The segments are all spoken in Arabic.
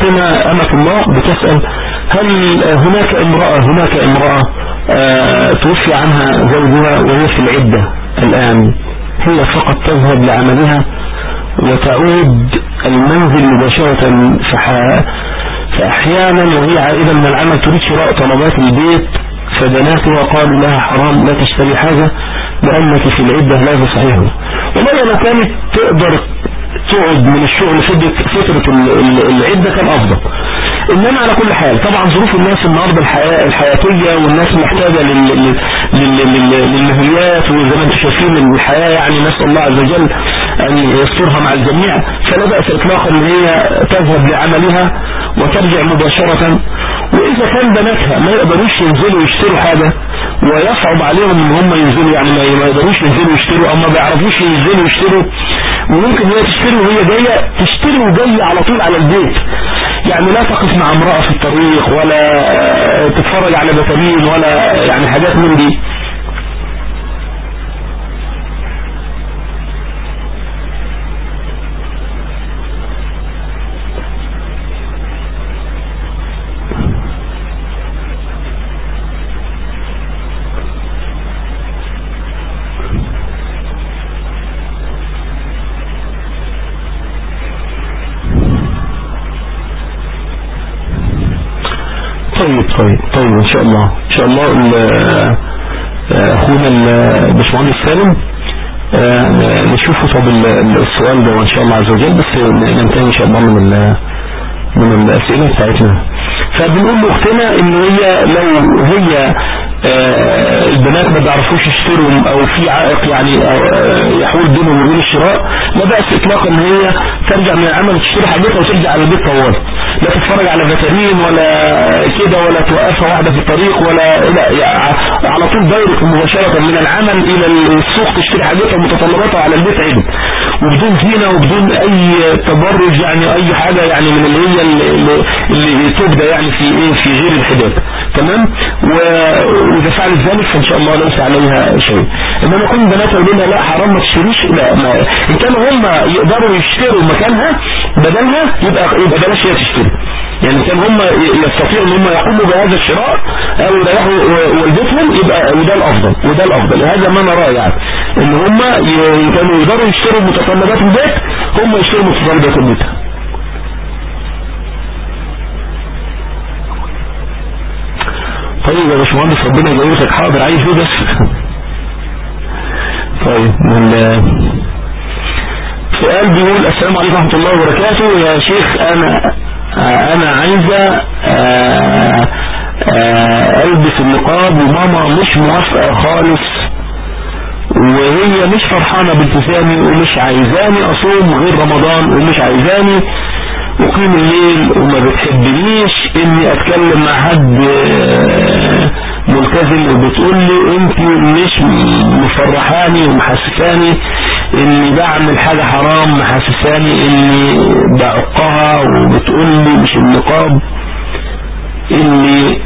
أختنا أمة الله بتسأل هل هناك امرأة هناك امرأة آه، توفي عنها زوجها وهي في العدة الآن. هي فقط تذهب لعملها وتعود المنزل مباشرة فأحيانا وهي عائدة من العمل تريد شراء طلبات البيت فبناتها قالوا لها حرام لا تشتري حاجة لأنك في العدة لا صحيح والله لو كانت تقدر تقعد من الشغل فترة العدة كان أفضل. إنما على كل حال طبعا ظروف الناس النهاردة الحياة الحياتية والناس محتاجة للمهيات وزي ما أنتم شايفين الحياة يعني نسأل الله عز وجل أن يسترها مع الجميع. فلا بأس إطلاقا أن هي تذهب لعملها وترجع مباشرة. وإذا كان بناتها ما يقدروش ينزلوا يشتروا حاجة ويصعب عليهم إن هم ينزلوا يعني ما يقدروش ينزلوا يشتروا أو ما بيعرفوش ينزلوا يشتروا. وممكن هي تشتري وهي جاية تشتري وجاية على طول على البيت. يعني لا تقف مع امرأة في الطريق ولا تتفرج على بتامين ولا يعني حاجات من دي طيب طيب طيب ان شاء الله. إن شاء الله أخونا الباشمهندس سالم نشوفه طب السؤال ده ان شاء الله عز وجل بس ننتهي إن شاء الله من من الأسئلة بتاعتنا. فبنقول لأختنا إن هي لو هي آه، البنات ما بيعرفوش يشتروا أو في عائق يعني آه، يحول بينهم وبين الشراء لا بأس اطلاقا إن هي ترجع من العمل تشتري حاجتها وترجع على البيت طوال لا تتفرج على فاترين ولا كده ولا توقفها واحدة في الطريق ولا لا على طول دايركت مباشرة من العمل إلى السوق تشتري حاجتها ومتطلباتها على البيت عيد وبدون زينة وبدون أي تبرج يعني أي حاجة يعني من اللي هي اللي, تبدأ يعني في إيه في غير الحداد تمام؟ وإذا فعلت ذلك فإن شاء الله ليس عليها شيء. إنما كل بنات يقولوا لنا لا حرام ما تشتريش. لا ما إن كانوا هم يقدروا يشتروا مكانها بدلها يبقى يبقى بلاش هي تشتري. يعني كان هم يستطيعوا إن هم يقوموا بهذا الشراء أو يريحوا والدتهم يبقى وده الأفضل. وده الأفضل. هذا ما نراه يعني. إن هم كانوا يقدروا يشتروا متطلبات البيت هم يشتروا متطلبات البيت طيب يا باشمهندس ربنا يجوزك حاضر عايز إيه بس؟ طيب سؤال بيقول السلام عليكم ورحمة الله وبركاته. يا شيخ أنا أنا عايزة آه، آه، ألبس النقاب وماما مش موافقة خالص. وهي مش فرحانة بالتزامي ومش عايزاني أصوم غير رمضان ومش عايزاني أقيم الليل وما بتحبنيش إني أتكلم مع حد آه، ملتزم وبتقول لي أنت مش مفرحاني ومحسساني إني بعمل حاجة حرام محسساني إني بعقها وبتقول لي مش النقاب اللي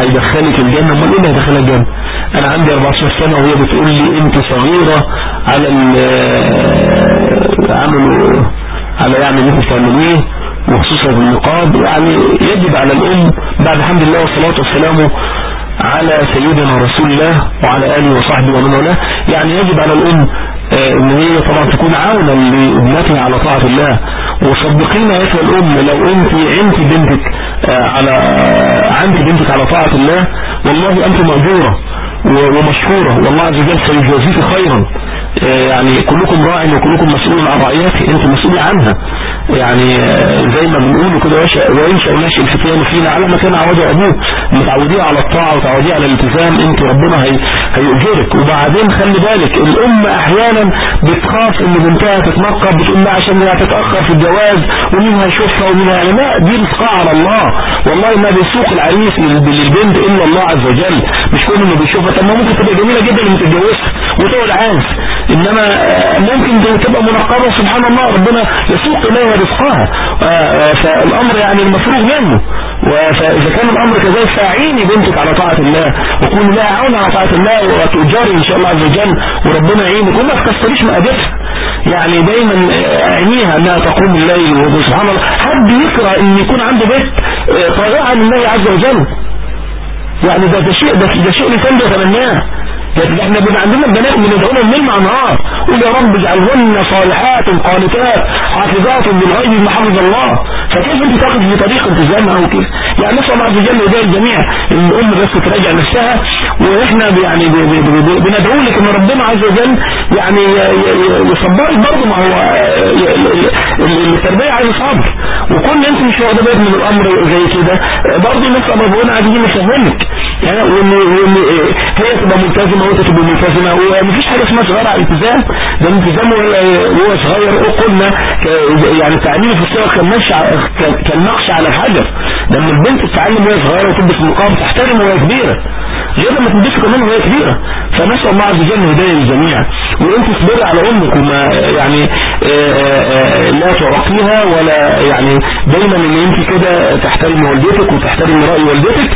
هيدخلك الجنة. أمال إيه اللي هيدخلك الجنة؟ أنا عندي 14 سنة وهي بتقول لي أنت صغيرة على عملوا على يعني اللي بتعمليه وخصوصا النقاب. يعني يجب على الأم بعد الحمد لله والصلاة والسلام على سيدنا رسول الله وعلى آله وصحبه ومن والاه. يعني يجب على الأم آه، إن هي طبعا تكون عونا لابنتها على طاعة الله. وصدقينا يا الأم لو انت أنت بنتك آه، على عندك بنتك على طاعة الله والله أنت مأجورة. ومشهورة. والله عز وجل سيجازيك خيرا. آه، يعني كلكم راع وكلكم مسؤول عن رعيته أنت مسؤول عنها. يعني آه، زي ما بنقول كده وينشأ ناشئ الفتيان فينا على ما كان عوض أبوه. متعوديه على الطاعة وتعوديه على الالتزام. أنت ربنا هي هيؤجرك. وبعدين خلي بالك الام أحيانا بتخاف إن بنتها تتنقب بتقول لها عشان هي هتتأخر في الجواز ومين هيشوفها ومين يعني لا دي رزقها على الله. والله ما بيسوق العريس للبنت إلا الله عز وجل. مش كل انه بيشوفها طب ما ممكن تبقى جميلة جدا لما تتجوزها وتقعد عاز إنما آه، ممكن تبقى منقبة سبحان الله ربنا يسوق إليها رزقها. آه، آه، فالأمر يعني المفروض منه. فإذا كان الأمر كذلك فأعيني بنتك على طاعة الله وكون لها عون على طاعة الله وتؤجري إن شاء الله عز وجل وربنا يعينك. وما تكسريش مقادتها يعني دايما عينيها أنها تقوم الليل وسبحان الله. حد يكره إن يكون عنده بيت طائعا لله عز وجل. يعني ده, ده شيء ده, ده بيتمناه إحنا بيبقى عندنا بنات بندعونا الليل مع نهار قول يا رب اجعلهن صالحات قانتات حافظات بالغيب ما حفظ الله. فكيف انت تاخذ في طريق التزامها أو كيف يعني نسال الله عز وجل يدعي الجميع الأم بس تراجع نفسها وإحنا يعني بندعو لك إن ربنا عز وجل يعني يصبرك برضه ما هو التربية عايزة صبر. وكل انت مش واخدة بالك من الأمر زي كده برضه نسال ربنا عايزين نفهمك. وان هي تبقى ملتزمة وأنت تبقى ملتزمة ومفيش حاجة اسمها صغيره على الالتزام. ده الالتزام وهو صغير قلنا يعني تعليم في الصغر كالنقش على الحجر. لما البنت تتعلم وهي صغيرة وتلبس نقاب تحترم وهي كبيرة. غير لما تلبسه كمان وهي كبيرة. فنسأل الله عز وجل هدايه للجميع. وانت اصبري على أمك وما يعني لا تعقيها ولا يعني دايما إن أنت كده تحترم والدتك وتحترم رأي والدتك.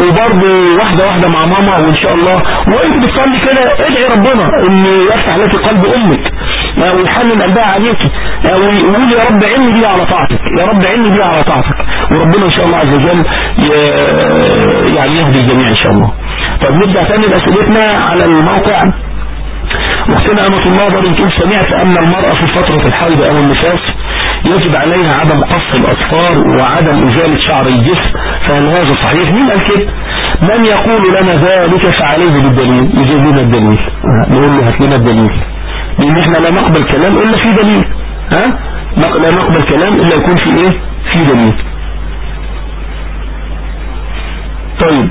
وبرضه واحدة واحدة مع ماما وإن شاء الله. وانت بتصلي كده ادعي ربنا ان يفتح لك قلب أمك. ويحنن قلبها عليك. ويقول يا رب عيني بي على طاعتك. يا رب عيني بي على طاعتك. وربنا إن شاء الله عز وجل يعني يهدي الجميع إن شاء الله. طب نبدأ ثاني بأسئلتنا على الموقع. اختنا أمة الله برضه تقول سمعت أن المرأة في فترة الحيض أو النفاس يجب عليها عدم قص الأصفار وعدم إزالة شعر الجسم فهل هذا صحيح؟ مين قال كده؟ من يقول لنا ذلك فعليه بالدليل. يجيب لنا الدليل. نقول له هات لنا الدليل. لأن إحنا لا نقبل كلام إلا في دليل. ها؟ لا نقبل كلام إلا يكون في إيه؟ في دليل. طيب.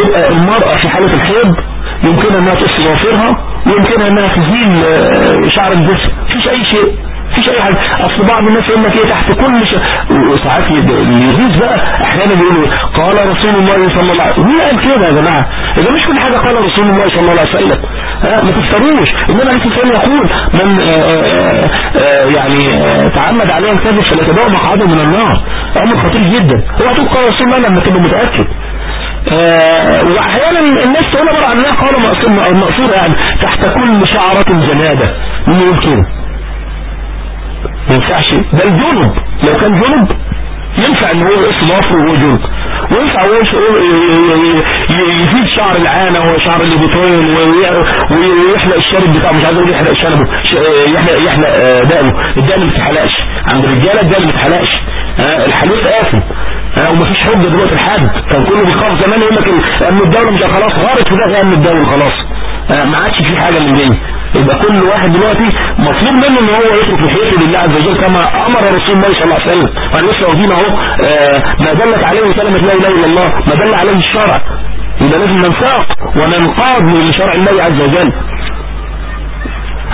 يبقى المرأة في حالة الحيض يمكنها إنها تقص ضوافرها ويمكنها إنها تزيل شعر الجسم. مفيش أي شيء. مفيش اي حاجة أصل بعض الناس يقول لك إيه تحت كل ش... ساعات يجوز بقى. أحيانا بيقولوا قال رسول الله صلى الله عليه وسلم. مين قال كده يا جماعة؟ إذا مش كل حاجة قال رسول الله صلى الله عليه وسلم. آه ما تفتروش إنما عليه الصلاة يقول من آآ آآ يعني تعمد عليه الكذب فليتبوأ مقعده من النار. أمر خطير جدا. هو هتبقى رسول الله لما تبقى متأكد. آه وأحيانا الناس تقول مرة عنها قال مقصور يعني تحت كل شعرة جنابة. مين يقول كده؟ ما ينفعش. ده الجنب لو كان جنب ينفع إن هو يقص ضافره وهو جنب. وينفع يزيد شعر العانة وشعر الليبوتين ويحلق الشارب بتاعه. مش عايز أقول يحلق شنبه يحلق يحلق دقنه. الدقن ما بتتحلقش عند الرجالة الدقن ما بتتحلقش الحلوف قاسم ومفيش حجه دلوقتي لحد. كان كله بيخاف زمان يقول لك امن الدولة مش خلاص غارت في ده امن الدولة خلاص. ما عادش في حاجة من دي. يبقى كل واحد دلوقتي مطلوب منه إن هو يترك لحيته لله عز وجل كما أمر رسول الله صلى الله عليه وسلم. وأنا لسه واخدين اهو ما دلت عليه كلمه لا إله إلا الله ما دل عليه الشرع. يبقى لازم ننساق وننقاد لشرع الله عز وجل.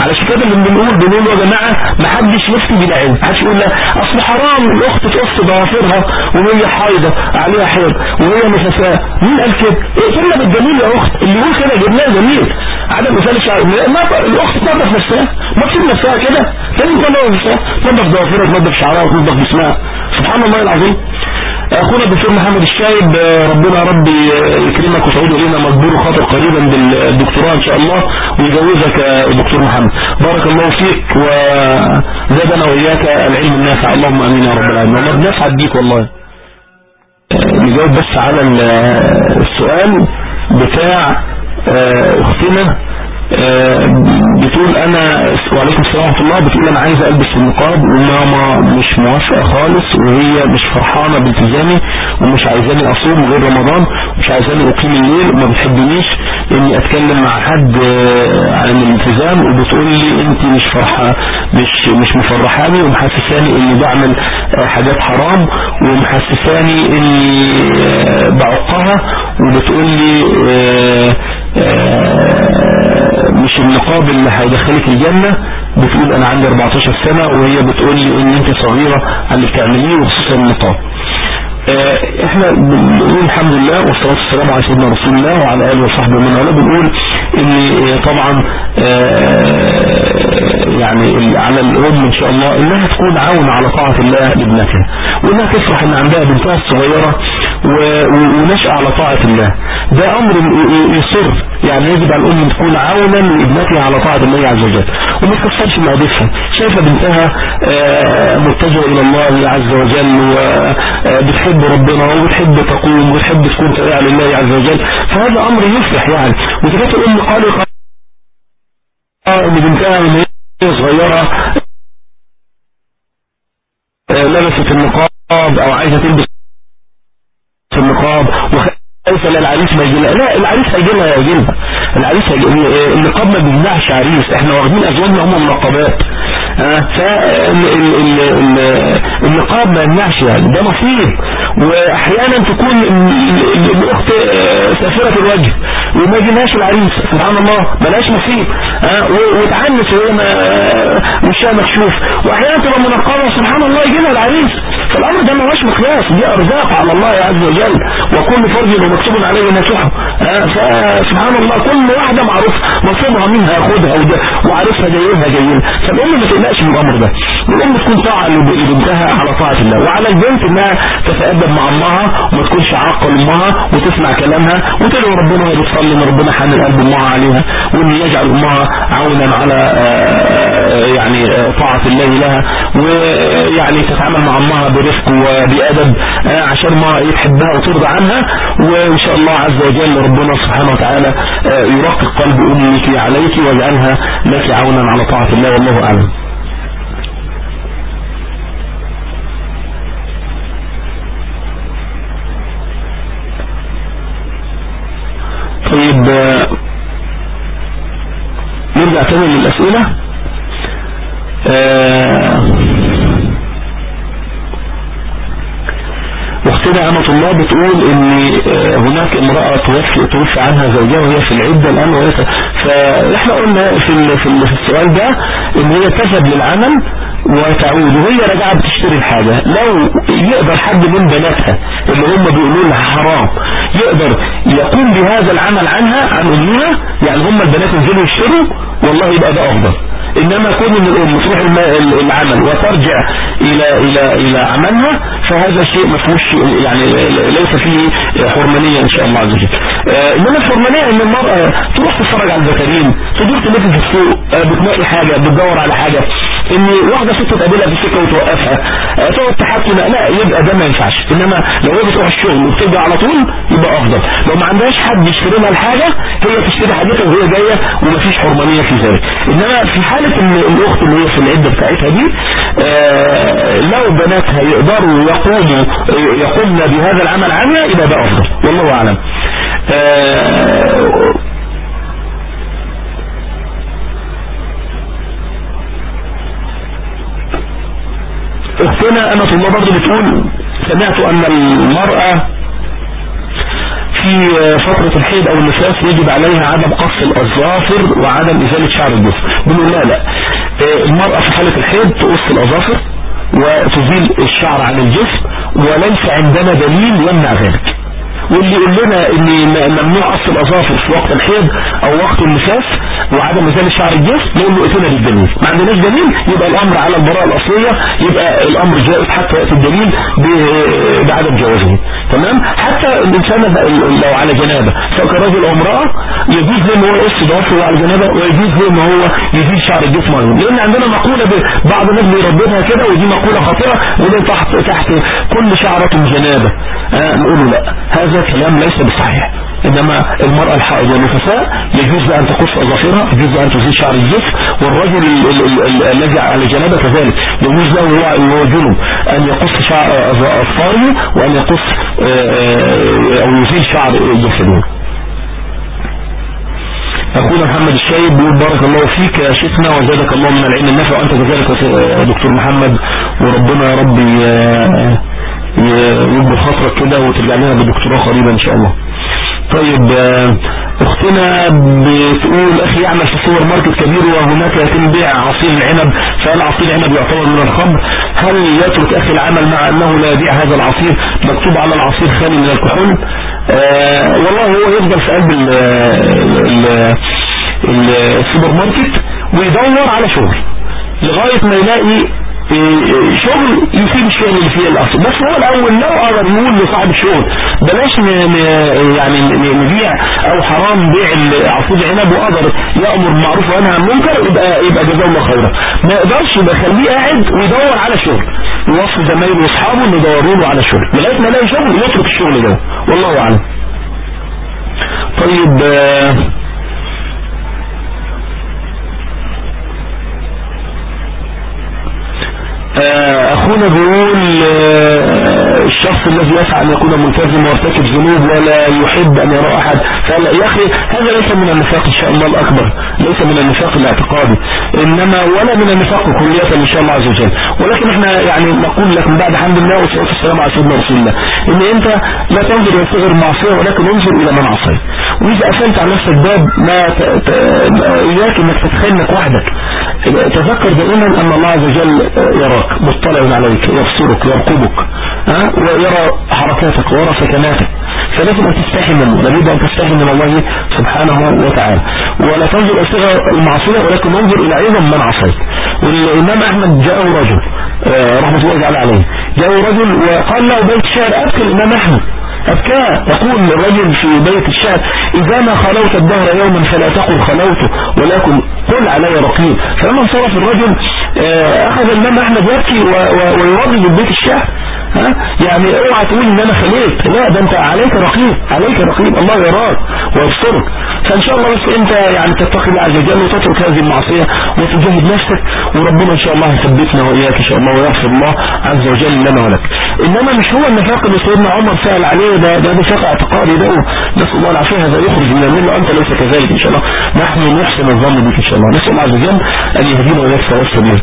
علشان كده اللي بنقول بنقول يا جماعة ما حدش يفتي بلا علم محدش يقول لا أصل حرام. الأخت تقص ضوافرها وهي حايضة عليها حيض وهي نفساء مين قال كده؟ اقفلنا بالدليل يا أخت. اللي يقول كده جبناه دليل عدم الشعر الاخت تنظف نفسها ما تسيب نفسها كده. تنظف نفسها تنظف ضوافرها تنظف شعرها وتنظف جسمها سبحان الله العظيم. أخونا الدكتور محمد الشايب ربنا رب يكرمك وتعود إلينا مجبور خاطر قريبا بالدكتوراه إن شاء الله ويجوزك دكتور محمد. بارك الله فيك وزادنا وإياك العلم النافع. اللهم آمين يا رب العالمين. والله بنسعد بيك والله. نجاوب بس على السؤال بتاع أختنا بتقول أنا وعليكم السلام ورحمة الله بتقول أنا عايزة ألبس النقاب وماما مش موافقة خالص وهي مش فرحانة بالتزامي ومش عايزاني أصوم غير رمضان ومش عايزاني أقيم الليل وما بتحبنيش إني أتكلم مع حد عن الالتزام وبتقول لي انت مش فرحة مش مش مفرحاني ومحسساني إني بعمل حاجات حرام ومحسساني إني بعقها وبتقول لي مش النقاب اللي هيدخلك الجنة. بتقول أنا عندي 14 سنة وهي بتقول لي إن أنت صغيرة اللي بتعمليه وخصوصا النقاب آه إحنا بنقول الحمد لله والصلاة والسلام على سيدنا رسول الله وعلى آله وصحبه ومن والاه. بنقول إن طبعا آه يعني على الام إن شاء الله إنها تكون عون على طاعة الله لابنتها. وإنها تفرح إن عندها بنتها الصغيرة. ونشأ على طاعة الله. ده أمر يصر يعني يجب على الام تكون عونا لابنتها على طاعة الله عز وجل. وما تكسرش مقادفها شايفة بنتها آه، متجهة إلى الله عز وجل وبتحب ربنا وبتحب تقوم وبتحب تكون تابعة لله عز وجل. فهذا أمر يفرح يعني. كانت الأم قلقة إن بنتها من هي صغيرة آه، لبست النقاب أو عايزة تلبس النقاب وخايفة العريس ما يجي لا العريس هيجي لها يجي لها العريس هيجي النقاب ما بيمنعش عريس. إحنا واخدين أزواجنا هم منقبات. فالنقاب ما يمنعش يعني. ده نصيب وأحيانا تكون الأخت سافرة الوجه وما يجيلهاش العريس. سبحان الله. ملاش نصيب وتعنس وهي وشها مكشوف. وأحيانا تبقى منقبة سبحان الله يجي لها العريس. فالامر ده ما هوش مقياس دي أرزاق على الله عز وجل وكل فرج ومكتوب عليه نسوحه فسبحان الله كل واحدة معروف مصيبها منها ياخدها وعارفها جايلها جايلها فالام ما تقلقش من الأمر ده. الام تكون طاعة لبنتها على طاعة الله. وعلى البنت انها تتأدب مع امها وما تكونش عاقة لامها وتسمع كلامها وتدعو ربنا وهي بتصلي إن ربنا حامل قلب امها عليها وإن يجعل امها عونا على آه، يعني آه، طاعة الله لها ويعني تتعامل مع امها برفق وبأدب آه، عشان ما يحبها وترضى عنها. وإن شاء الله عز وجل ربنا سبحانه وتعالى يرقق قلب أمك عليك ويجعلها لك عونا على طاعة الله. والله أعلم طيب نرجع تاني للأسئلة واختنا أمة الله بتقول إن هناك امرأة توفي, توفي عنها زوجها وهي في العدة الآن وهي فإحنا قلنا في, في السؤال ده إن هي تذهب للعمل وتعود وهي راجعه بتشتري الحاجة. لو يقدر حد من بناتها اللي هم بيقولوا لها حرام. يقدر يقوم بهذا العمل عنها عن أمها؟ يعني هم البنات ينزلوا يشتروا؟ والله يبقى ده أفضل. إنما كون ان الأم تروح العمل وترجع إلى إلى إلى عملها فهذا شيء ما فيهوش يعني ليس فيه حرمانية إن شاء الله عز وجل. آه، إنما الحرمانية إن المرأة تروح تتفرج على الزكرين تدور تلف في السوق آه، بتلاقي حاجة بتدور على حاجة. ان واحدة ست تقابلها في السكة وتوقفها. آه، تقعد تحكي لا يبقى ده ما ينفعش. إنما لو هي بتروح الشغل وبترجع على طول يبقى أفضل. لو ما عندهاش حد يشتري لها الحاجة هي تشتري حاجتها وهي جاية ومفيش حرمانية في ذلك. إنما في حالة إن الأخت اللي هي في العدة بتاعتها دي لو بناتها يقدروا يقوموا يقومن بهذا العمل عنها يبقى ده أفضل. والله أعلم. اختنا امة الله برضو بتقول سمعت أن المرأة في فترة الحيض أو النفاس يجب عليها عدم قص الأظافر وعدم إزالة شعر الجسم. بنقول لا لا. المرأة في حالة الحيض تقص الأظافر وتزيل الشعر عن الجسم وليس عندنا دليل يمنع ذلك. واللي يقول لنا إن ممنوع قص الأظافر في وقت الحيض أو وقت النفاس وعدم ازاله شعر الجسم نقول له اتنا بالدليل ما عندناش دليل يبقى الأمر على البراءه الأصلية يبقى الأمر جائز حتى يأتي الدليل بعدم جوازه. تمام؟ حتى الإنسان لو على جنابة. فكرجل أو امرأة يجوز له إن هو يقص ضوافره على جنابة ويجوز له إن هو يزيل شعر الجسم لأن عندنا مقولة بعض الناس بيرددها كده ودي مقولة خطيرة ودي تحت تحت كل شعرة جنابة. آه نقول لا. هذا كلام ليس بصحيح. إنما المرأة الحائض والنفساء يجوز أن تقص أظافرها يجوز أن تزيل شعر الجسم والرجل الذي على جنابه كذلك. يجوز له هو جنب أن يقص شعر أظفاره وأن يقص آه، آه، أو يزيل شعر جسده. أخونا محمد الشايب بيقول بارك الله فيك يا شيخنا وزادك الله من العلم النافع وأنت كذلك يا دكتور محمد وربنا يا ربي يكبر خاطرك كده وترجع لنا بدكتوراه قريبا إن شاء الله. طيب آه، أختنا بتقول أخي يعمل في سوبر ماركت كبير وهناك يتم بيع عصير العنب. فهل عصير العنب يعتبر من الخمر؟ هل يترك أخي العمل مع أنه لا يبيع هذا العصير مكتوب على العصير خالي من الكحول؟ آه والله هو يفضل في قلب السوبر ماركت ويدور على شغل لغاية ما يلاقي شغل يفيد الشغل اللي فيه الأصل. بس هو الأول لو قدر يقول لصاحب الشغل بلاش. يعني نبيع أو حرام بيع عصير عنب وقدر يأمر بالمعروف وينهى عن المنكر يبقى يبقى جزاه الله خيرا. ما يقدرش يبقى خليه قاعد ويدور على شغل. يوصي زمايله وأصحابه ان يدوروا له على شغل. لغايه ما يلاقي شغل يترك الشغل ده. والله أعلم. طيب آه اخونا بيقول آه، الشخص الذي يسعى أن يكون ملتزم ويرتكب ذنوب ولا يحب أن يرى أحد. فقال يا أخي هذا ليس من النفاق إن شاء الله الأكبر ليس من النفاق الاعتقادي. إنما ولا من النفاق كلية إن شاء الله عز وجل. ولكن إحنا يعني نقول لك من بعد حمد الله والصلاة والسلام على سيدنا رسول الله إن أنت لا تنظر إلى صغر المعصية ولكن انظر إلى من عصيت. وإذا قفلت على نفسك باب ما إياك إنك تتخيل انك وحدك. تذكر دائما أن الله عز وجل يراك مطلع عليك يبصرك يرقبك ها؟ ويرى حركاتك ويرى سكناتك. فلازم أن تستحي منه لابد أن تستحي من الله سبحانه وتعالى. ولا تنظر إلى المعصية ولكن انظر إلى أيضا من عصيت. والإمام أحمد جاءه رجل آه، رحمة الله عليه. جاءه رجل وقال له بيت شعر أبكي الإمام أحمد. أبكاء يقول الرجل في بيت الشعر إذا ما خلوت الدهر يوما فلا تقل خلوت ولكن قل علي رقيب. فلما انصرف الرجل آه، أخذ الإمام أحمد يبكي ويردد بيت الشعر ها؟ يعني اوعى تقول إن أنا خليت لا ده أنت عليك رقيب. عليك رقيب. الله يراك ويبصرك فإن شاء الله بس أنت يعني تتقي الله عز وجل وتترك هذه المعصية وتجاهد نفسك وربنا إن شاء الله يثبتنا وإياك إن شاء الله ويغفر الله عز وجل لنا ولك. إنما مش هو النفاق اللي سيدنا عمر سأل عليه ده ده نفاق اعتقادي ده. نسأل الله العافية هذا يخرج من المله أنت ليس كذلك إن شاء الله. نحن نحسن الظن بك إن شاء الله. نسأل الله عز وجل أن يهدينا سواء السبيل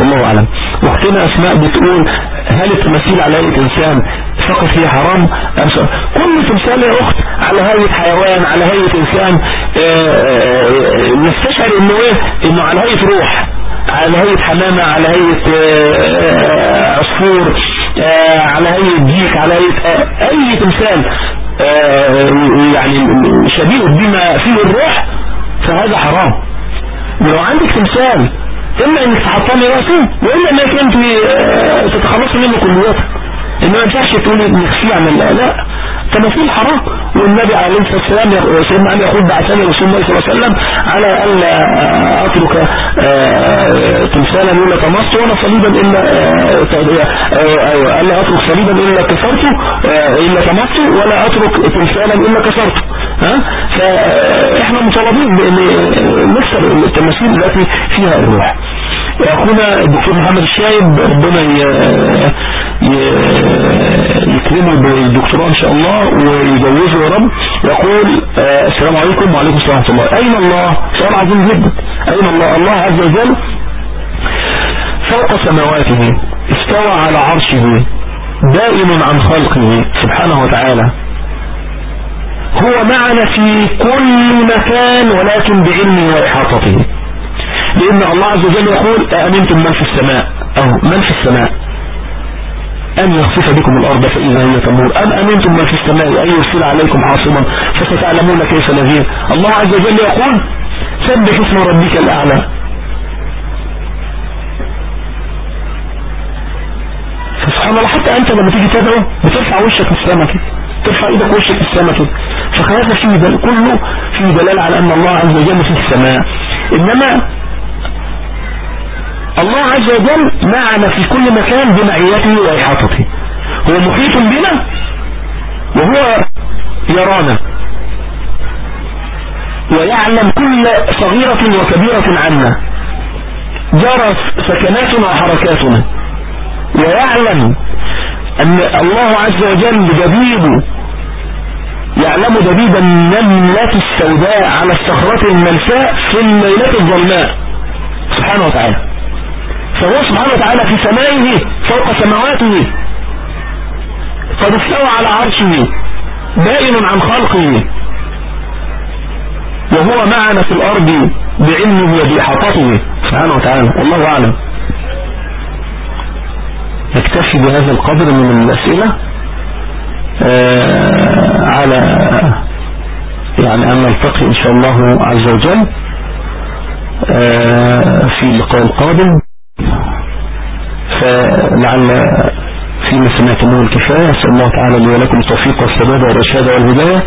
والله أعلم. واختنا أسماء بتقول هل التماثيل على هيئة انسان فقط هي حرام؟ كل تمثال يا أخت على هيئة حيوان على هيئة إنسان آه، آه، نستشعر إنه إيه؟ إنه على هيئة روح على هيئة حمامة على هيئة آه، عصفور على هيئة ديك على هيئة أي تمثال يعني شبيه بما فيه الروح فهذا حرام. ولو عندك تمثال إما إنك تحطمي راسه وإما إنك أنت آه، تتخلصي منه كلياته إنما ما ينفعش تقولي نخفيه عن الله لا تماثيل حرام. والنبي عليه الصلاة والسلام سيدنا علي يقول بعثني رسول الله صلى الله عليه وسلم على الا أترك آه، تمثالا إلا طمسته ولا صليبا إلا آه، الا أترك صليبا إلا كسرته إلا طمسته ولا أترك تمثالا إلا كسرته ها؟ فاحنا مطالبين بان نكسر التماثيل التي فيها الروح. اخونا الدكتور محمد الشايب ربنا يكرمه بالدكتوراه إن شاء الله ويجوزه يا رب. يقول آه، السلام عليكم وعليكم السلام ورحمة الله. أين الله؟ سؤال عظيم جدا. أين الله؟ الله عز وجل فوق سماواته استوى على عرشه دائم عن خلقه سبحانه وتعالى. هو معنا في كل مكان ولكن بعلمه وإحاطته. لأن الله عز وجل يقول أأمنتم من في السماء؟ أو من في السماء؟ أن يخصف بكم الأرض فإذا هي تمور. أم أمنتم من في السماء؟ أن يرسل عليكم حاصما فستعلمون كيف نذير. الله عز وجل يقول سبح اسم ربك الأعلى. فسبحان الله حتى أنت لما تيجي تدعو بترفع وشك السماء كده ترفع إيدك وشك السماء كده فهذا فيه دل كله فيه دلالة على أن الله عز وجل في السماء. إنما الله عز وجل معنا في كل مكان بمعيته وإحاطته هو محيط بنا وهو يرانا. ويعلم كل صغيرة وكبيرة عنا. جرى سكناتنا وحركاتنا. ويعلم أن الله عز وجل دبيب يعلم دبيب النملة السوداء على الصخرة الملساء في الليلة الظلماء. سبحانه وتعالى. فهو سبحانه وتعالى في سمائه فوق سماواته قد استوى على عرشه بائن عن خلقه. وهو معنا في الأرض بعلمه وبإحاطته سبحانه وتعالى والله أعلم. نكتفي بهذا القدر من الأسئلة آه على يعني أن نلتقي إن شاء الله عز وجل آه في اللقاء القادم فلعل فيما سمعت منه الكفاية. أسأل الله تعالى لي ولكم التوفيق والسداد والرشاد والهداية.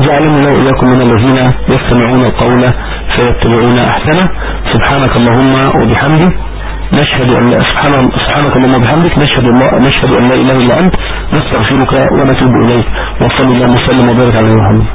جعلني الله إياكم من الذين يستمعون القول فيتبعون أحسنه. سبحانك اللهم وبحمدك. نشهد أن سبحان سبحانك اللهم وبحمدك. نشهد الله نشهد أن لا إله إلا أنت. نستغفرك ونتوب إليك. وصلى الله وسلم وبارك على محمد.